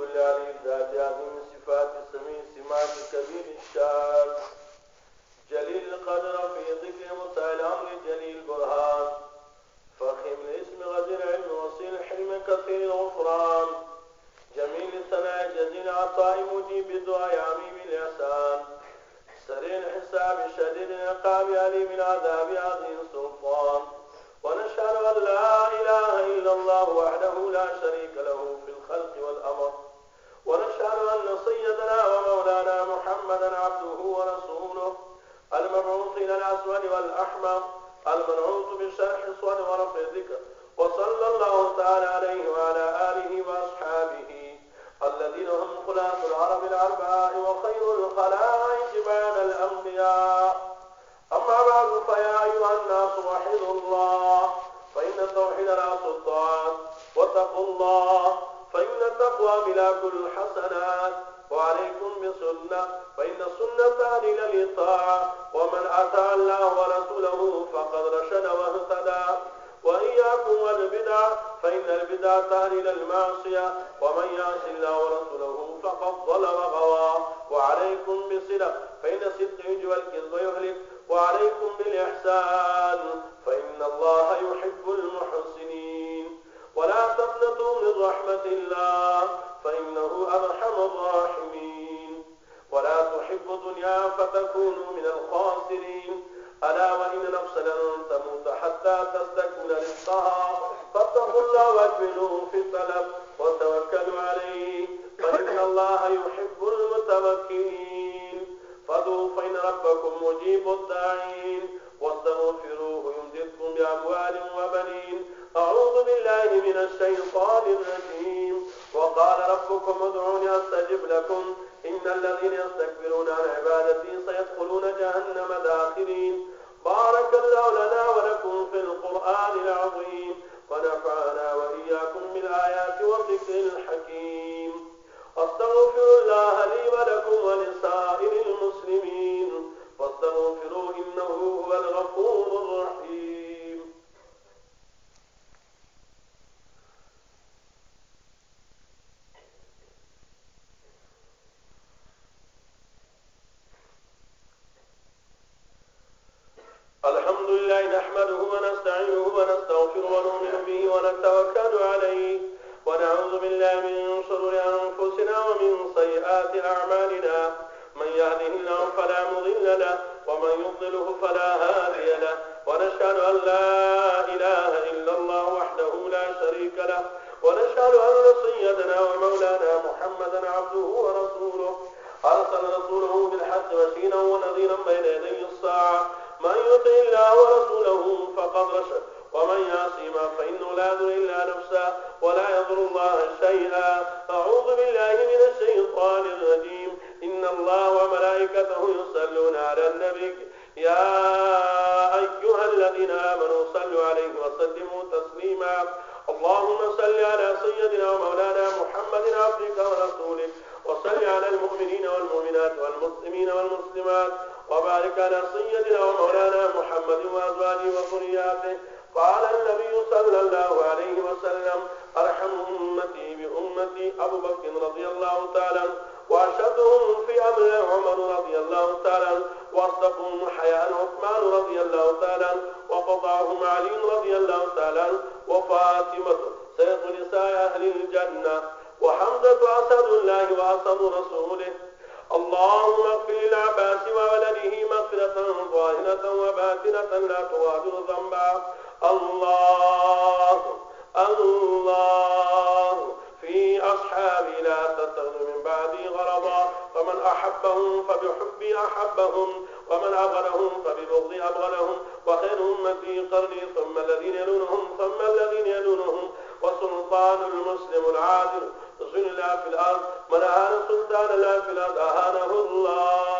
كل ذات عظيم صفات السميع سمات كبير الشان جليل القدر في ذكر مطاع الأمر جليل برهان فخم الاسم غزير علم وصيل حلم كثير الغفران جميل الثناء جزيل عطاء مجيب الدعاء عميم الإحسان. سريع الحساب شديد العقاب أليم العذاب عظيم السلطان. ونشهد أن لا إله إلا الله وحده لا شريك له في الخلق والأمر. محمدا عبده ورسوله المبعوث إلى الأسود والأحمر المنعوت بشرح صور ورفع الذكر وصلى الله تعالى عليه وعلى آله وأصحابه الذين هم خلاف العرب الأربعاء وخير الخلائق بعد الأنبياء. أما بعد فيا أيها الناس وحدوا الله فإن التوحيد رأس الطاعات واتقوا الله فإن التقوى ملاك الحسنات وعليكم بسنة فإن السنة للطاعة ومن أتى الله ورسوله فقد رشد واهتدى. وإياكم والبدع فإن البدع تهدي للمعصية ومن يعص الله ورسوله فقد ضل وغوى. وعليكم بصلة فإن الصدق يجوى الكذب يهلك وعليكم بالإحسان. فتكونوا من الخاسرين. ألا وإن نفسا لن تموت حتى تستكمل رزقها. فاتقوا الله واجملوا في الطلب وتوكلوا عليه. فإن الله يحب المتوكلين. فادعوا فإن ربكم مجيب الداعين. واستغفروه يمددكم بأموال وبنين. أعوذ بالله من الشيطان الرجيم. وقال ربكم ادعوني أستجب لكم. إن الذين يستكبرون عن عبادتي سيدخلون جهنم داخلين. سيئات أعمالنا. من يهده الله فلا مضل له ومن يضلله فلا هادي له. ونشهد أن لا إله إلا الله وحده لا شريك له. ونشهد أن سيدنا ومولانا محمدا عبده ورسوله. أرسل رسوله بالحق بشيرا ونذيرا بين يدي الساعة. من يطع الله ورسوله فقد رشد. ومن يعصيما فإنه لا يضر إلا نفسه ولا يضر الله شيئا. أعوذ بالله من الشيطان الرجيم. إن الله وملائكته يصلون على النبي. يا أيها الذين آمنوا صلوا عليه وسلموا تسليما. اللهم صل على سيدنا ومولانا محمد عبدك ورسولك وصل على المؤمنين والمؤمنات والمسلمين والمسلمات وبارك على سيدنا ومولانا محمد وأزواجه وذرياته. قال النبي صلى الله عليه وسلم أرحم أمتي بأمتي أبو بكر رضي الله تعالى وأشدهم في أمر عمر رضي الله تعالى وأصدقهم حياء عثمان رضي الله تعالى وقضاهم علي رضي الله تعالى وفاطمة سيد نساء أهل الجنة وحمزة أسد الله وأسد رسوله. اللهم اغفر للعباس وولده مغفرة ظاهرة وباطنة لا تغادر ذنبا. الله الله. في أصحابي لا تتخذ من بعدي غرضا. فمن أحبهم فبحبي أحبهم ومن أغلهم فببغضي أبغلهم وخير أمتي قرني ثم الذين يلونهم ثم الذين يلونهم. وسلطان المسلم العادل رسول الله في الأرض. من أهان سلطان الله في الأرض أهانه الله.